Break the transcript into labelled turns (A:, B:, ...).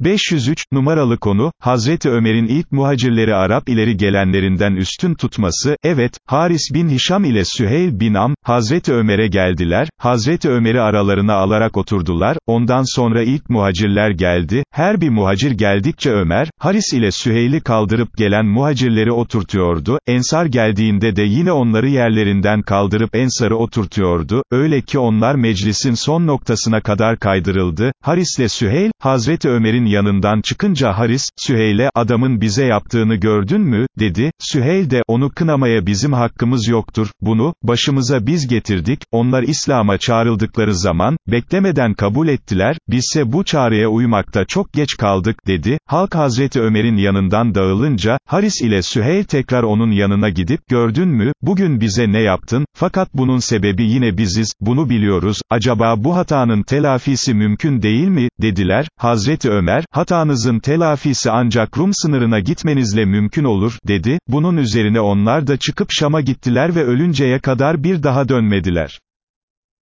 A: 503, numaralı konu, Hazreti Ömer'in ilk muhacirleri Arap ileri gelenlerinden üstün tutması, evet, Haris bin Hişam ile Süheyl bin Am, Hazreti Ömer'e geldiler, Hazreti Ömer'i aralarına alarak oturdular, ondan sonra ilk muhacirler geldi, her bir muhacir geldikçe Ömer, Haris ile Süheyl'i kaldırıp gelen muhacirleri oturtuyordu, Ensar geldiğinde de yine onları yerlerinden kaldırıp Ensar'ı oturtuyordu, öyle ki onlar meclisin son noktasına kadar kaydırıldı, Haris ile Süheyl, Hazreti Ömer'in yanından çıkınca Haris, Süheyl'e, adamın bize yaptığını gördün mü, dedi, Süheyl de, onu kınamaya bizim hakkımız yoktur, bunu, başımıza biz getirdik, onlar İslam'a çağrıldıkları zaman, beklemeden kabul ettiler, bizse bu çağrıya uymakta çok geç kaldık, dedi, halk Hazreti Ömer'in yanından dağılınca, Haris ile Süheyl tekrar onun yanına gidip, gördün mü, bugün bize ne yaptın, fakat bunun sebebi yine biziz, bunu biliyoruz, acaba bu hatanın telafisi mümkün değil mi, dediler, Hazreti Ömer, hatanızın telafisi ancak Rum sınırına gitmenizle mümkün olur, dedi, bunun üzerine onlar da çıkıp Şam'a gittiler ve ölünceye kadar bir daha dönmediler.